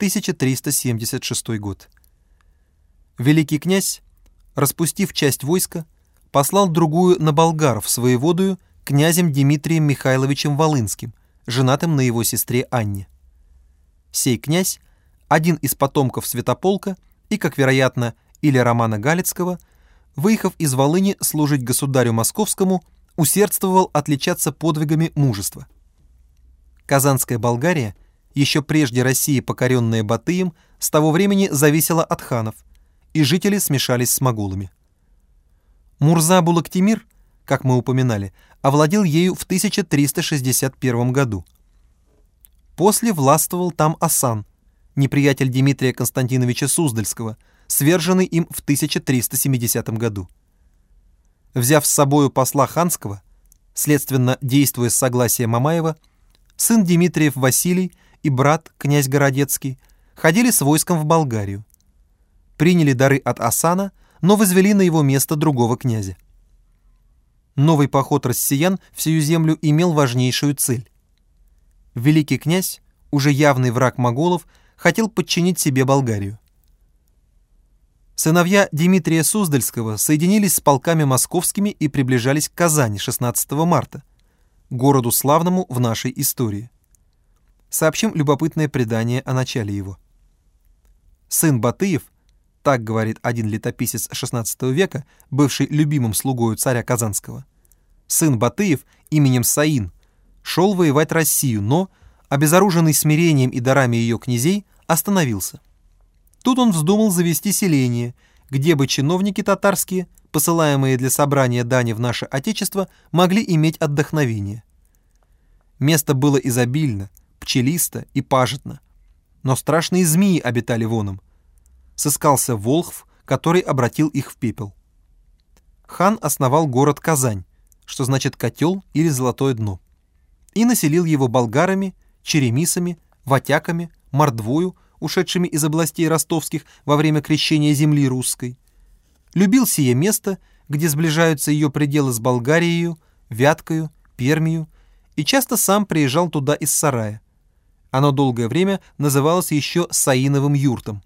1376 год. Великий князь, распустив часть войска, послал другую на болгаров своеводую князем Дмитрием Михайловичем Волынским, женатым на его сестре Анне. Сей князь, один из потомков Святополка и, как вероятно, или Романа Галицкого, выехав из Волыни служить государю московскому, усердствовал отличаться подвигами мужества. Казанская Болгария, еще прежде России покоренная Батыем, с того времени зависела от ханов, и жители смешались с моголами. Мурза Булактимир, как мы упоминали, овладел ею в 1361 году. После властвовал там Асан, неприятель Дмитрия Константиновича Суздальского, сверженный им в 1370 году. Взяв с собою посла ханского, следственно действуя с согласия Мамаева, сын Дмитриев Василий и брат, князь Городецкий, ходили с войском в Болгарию. Приняли дары от Асана, но возвели на его место другого князя. Новый поход россиян в сию землю имел важнейшую цель. Великий князь, уже явный враг моголов, хотел подчинить себе Болгарию. Сыновья Дмитрия Суздальского соединились с полками московскими и приближались к Казани 16 марта, городу славному в нашей истории. Сообщим любопытное предание о начале его. Сын Батыев, так говорит один летописец XVI века, бывший любимым слугою царя Казанского, сын Батыев именем Саин, шел воевать Россию, но, обезоруженный смирением и дарами ее князей, остановился. Тут он вздумал завести селение, где бы чиновники татарские – посылаемые для собрания дани в наше Отечество, могли иметь отдохновение. Место было изобильно, пчелисто и пажетно. Но страшные змеи обитали воном. Сыскался Волхв, который обратил их в пепел. Хан основал город Казань, что значит котел или золотое дно, и населил его болгарами, черемисами, ватяками, мордвою, ушедшими из областей ростовских во время крещения земли русской, любил сие место, где сближаются ее пределы с Болгарией, Вяткою, Пермию, и часто сам приезжал туда из сарая. Оно долгое время называлось еще Саиновым юртом.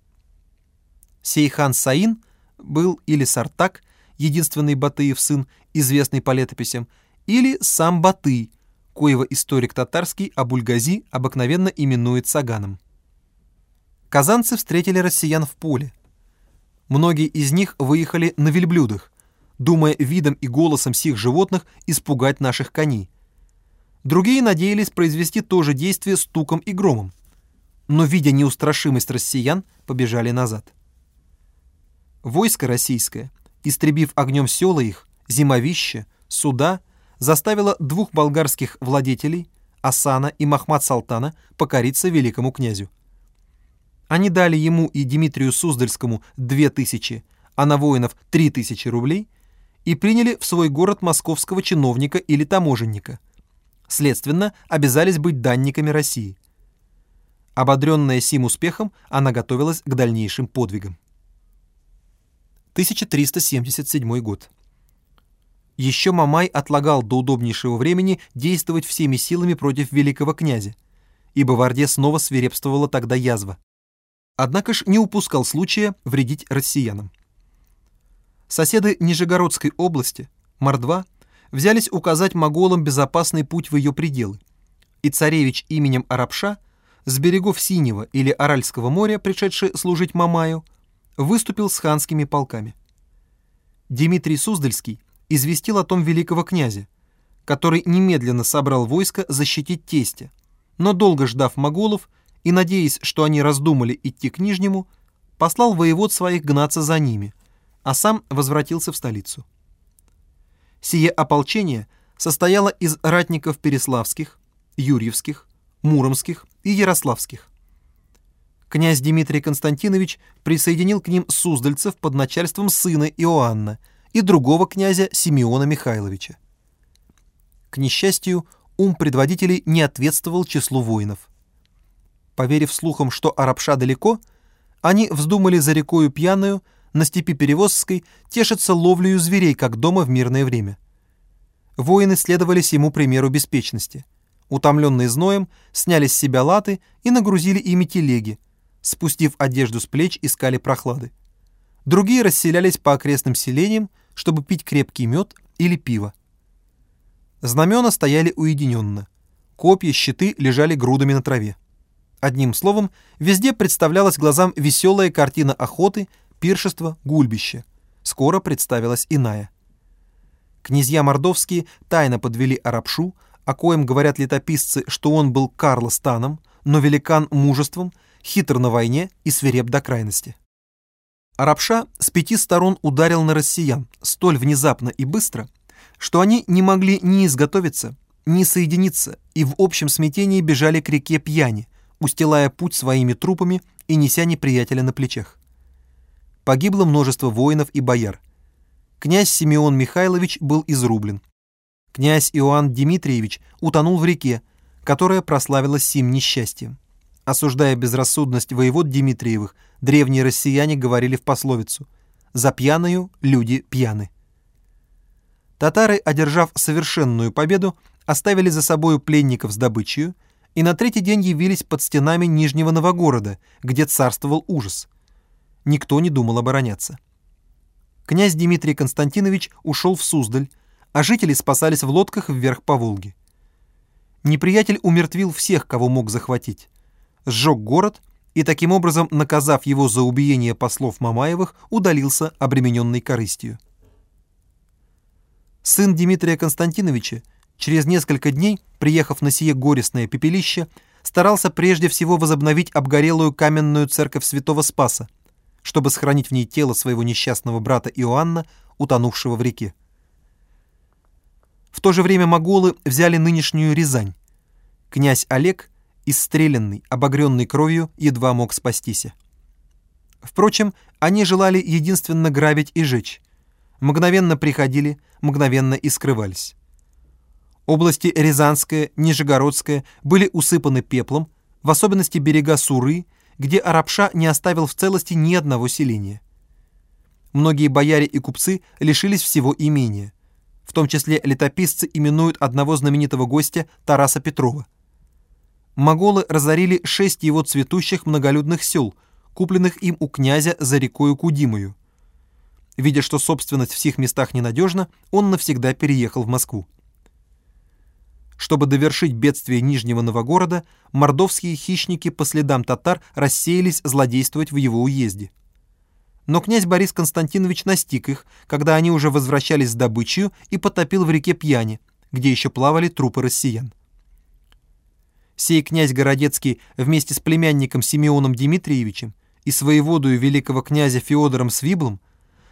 Сей хан Саин был или Сартак, единственный Батыев сын, известный по летописям, или сам Баты, коего историк татарский Абульгази обыкновенно именует Саганом. Казанцы встретили россиян в поле – Многие из них выехали на вельблюдах, думая видом и голосом сих животных испугать наших коней. Другие надеялись произвести то же действие стуком и громом, но, видя неустрашимость россиян, побежали назад. Войско российское, истребив огнем села их, зимовище, суда, заставило двух болгарских владетелей, Асана и Махмад Салтана, покориться великому князю. Они дали ему и Дмитрию Суздальскому две тысячи, а на воинов три тысячи рублей и приняли в свой город московского чиновника или таможенника. Следственно, обязались быть данниками России. Ободренная сим успехом, она готовилась к дальнейшим подвигам. 1377 год. Еще Мамай отлагал до удобнейшего времени действовать всеми силами против великого князя, ибо в Орде снова свирепствовала тогда язва однако ж не упускал случая вредить россиянам. Соседы Нижегородской области, Мордва, взялись указать моголам безопасный путь в ее пределы, и царевич именем Арабша с берегов Синего или Аральского моря, пришедший служить Мамаю, выступил с ханскими полками. Дмитрий Суздальский известил о том великого князя, который немедленно собрал войско защитить тестя, но долго ждав моголов, и, надеясь, что они раздумали идти к Нижнему, послал воевод своих гнаться за ними, а сам возвратился в столицу. Сие ополчение состояло из ратников переславских, юрьевских, муромских и ярославских. Князь Дмитрий Константинович присоединил к ним суздальцев под начальством сына Иоанна и другого князя Симеона Михайловича. К несчастью, ум предводителей не ответствовал числу воинов – Поверив слухам, что Арабша далеко, они вздумали за рекою пьяную, на степи Перевозской, тешиться ловлею зверей, как дома в мирное время. Воины следовали ему примеру беспечности. Утомленные зноем, сняли с себя латы и нагрузили ими телеги, спустив одежду с плеч, искали прохлады. Другие расселялись по окрестным селениям, чтобы пить крепкий мед или пиво. Знамена стояли уединенно. Копья, щиты лежали грудами на траве. Одним словом, везде представлялась глазам веселая картина охоты, пиршества, гульбища. Скоро представилась иная. Князья мордовские тайно подвели Арабшу, о коем говорят летописцы, что он был Карлостаном, но великан мужеством, хитр на войне и свиреп до крайности. Арабша с пяти сторон ударил на россиян столь внезапно и быстро, что они не могли ни изготовиться, ни соединиться и в общем смятении бежали к реке Пьяни, устилая путь своими трупами и неся неприятеля на плечах. Погибло множество воинов и бояр. Князь Симеон Михайлович был изрублен. Князь Иоанн Дмитриевич утонул в реке, которая прославилась сим несчастьем. Осуждая безрассудность воевод Дмитриевых, древние россияне говорили в пословицу «За пьяную люди пьяны». Татары, одержав совершенную победу, оставили за собою пленников с добычей и на третий день явились под стенами Нижнего Новогорода, где царствовал ужас. Никто не думал обороняться. Князь Дмитрий Константинович ушел в Суздаль, а жители спасались в лодках вверх по Волге. Неприятель умертвил всех, кого мог захватить сжег город и, таким образом, наказав его за убиение послов Мамаевых, удалился обремененной корыстью. Сын Дмитрия Константиновича, через несколько дней, приехав на сие горестное пепелище, старался прежде всего возобновить обгорелую каменную церковь святого Спаса, чтобы сохранить в ней тело своего несчастного брата Иоанна, утонувшего в реке. В то же время моголы взяли нынешнюю Рязань. Князь Олег Исстреленный, обогренный кровью, едва мог спастись. Впрочем, они желали единственно грабить и жечь. Мгновенно приходили, мгновенно и скрывались. Области Рязанская, Нижегородская были усыпаны пеплом, в особенности берега Суры, где Арабша не оставил в целости ни одного селения. Многие бояре и купцы лишились всего имения. В том числе летописцы именуют одного знаменитого гостя Тараса Петрова моголы разорили шесть его цветущих многолюдных сел, купленных им у князя за рекою Кудимою. Видя, что собственность в сих местах ненадежна, он навсегда переехал в Москву. Чтобы довершить бедствие Нижнего Новогорода, мордовские хищники по следам татар рассеялись злодействовать в его уезде. Но князь Борис Константинович настиг их, когда они уже возвращались с добычей и потопил в реке Пьяни, где еще плавали трупы россиян. Сей князь Городецкий вместе с племянником Симеоном Дмитриевичем и своеводою великого князя Феодором Свиблом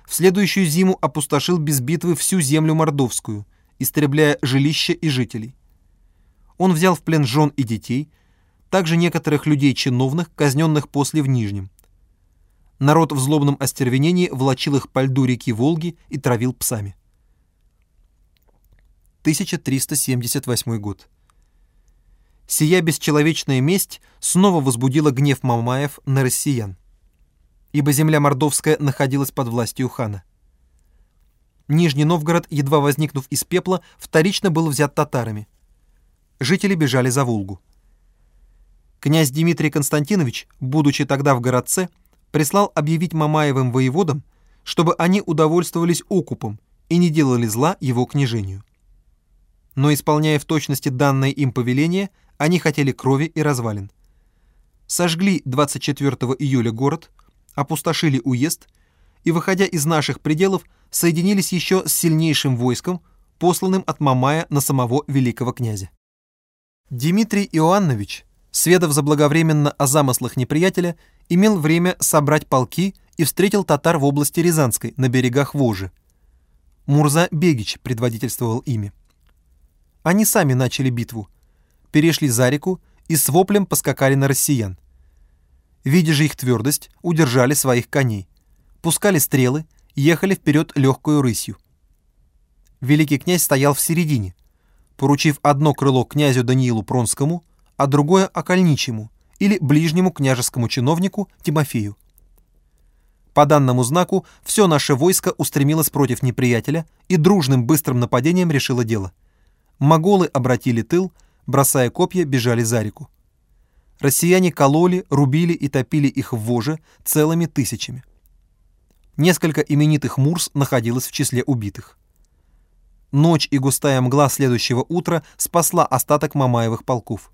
в следующую зиму опустошил без битвы всю землю мордовскую, истребляя жилища и жителей. Он взял в плен жен и детей, также некоторых людей чиновных, казненных после в Нижнем. Народ в злобном остервенении влачил их по льду реки Волги и травил псами. 1378 год. Сия бесчеловечная месть снова возбудила гнев Мамаев на россиян, ибо земля мордовская находилась под властью хана. Нижний Новгород, едва возникнув из пепла, вторично был взят татарами. Жители бежали за Волгу. Князь Дмитрий Константинович, будучи тогда в городце, прислал объявить Мамаевым воеводам, чтобы они удовольствовались окупом и не делали зла его княжению. Но, исполняя в точности данное им повеление, они хотели крови и развалин. Сожгли 24 июля город, опустошили уезд и, выходя из наших пределов, соединились еще с сильнейшим войском, посланным от Мамая на самого великого князя. Дмитрий Иоаннович, сведав заблаговременно о замыслах неприятеля, имел время собрать полки и встретил татар в области Рязанской, на берегах Вожи. Мурза Бегич предводительствовал ими. Они сами начали битву, перешли за реку и с воплем поскакали на россиян. Видя же их твердость, удержали своих коней, пускали стрелы, ехали вперед легкую рысью. Великий князь стоял в середине, поручив одно крыло князю Даниилу Пронскому, а другое окольничему или ближнему княжескому чиновнику Тимофею. По данному знаку все наше войско устремилось против неприятеля и дружным быстрым нападением решило дело. Моголы обратили тыл, бросая копья, бежали за реку. россияне кололи, рубили и топили их в воже целыми тысячами. Несколько именитых Мурс находилось в числе убитых. Ночь и густая мгла следующего утра спасла остаток Мамаевых полков.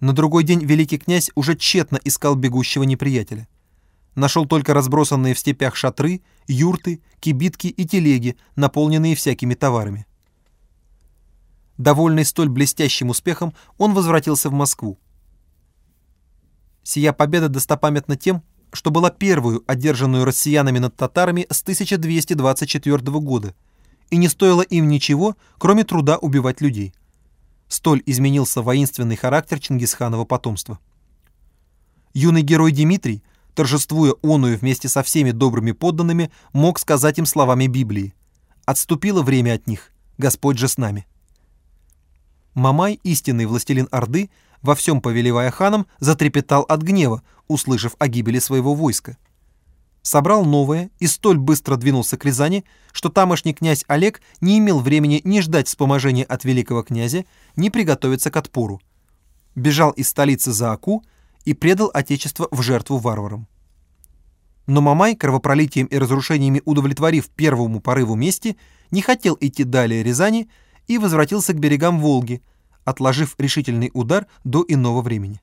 На другой день великий князь уже тщетно искал бегущего неприятеля. Нашел только разбросанные в степях шатры, юрты, кибитки и телеги, наполненные всякими товарами. Довольный столь блестящим успехом, он возвратился в Москву. Сия победа достопамятна тем, что была первую одержанную россиянами над татарами с 1224 года, и не стоило им ничего, кроме труда убивать людей. Столь изменился воинственный характер Чингисханова потомства. Юный герой Дмитрий, торжествуя оную вместе со всеми добрыми подданными, мог сказать им словами Библии «Отступило время от них, Господь же с нами». Мамай, истинный властелин Орды, во всем повелевая ханом, затрепетал от гнева, услышав о гибели своего войска. Собрал новое и столь быстро двинулся к Рязани, что тамошний князь Олег не имел времени ни ждать вспоможения от великого князя, ни приготовиться к отпору. Бежал из столицы за Аку и предал отечество в жертву варварам. Но Мамай, кровопролитием и разрушениями удовлетворив первому порыву мести, не хотел идти далее Рязани и возвратился к берегам Волги, отложив решительный удар до иного времени.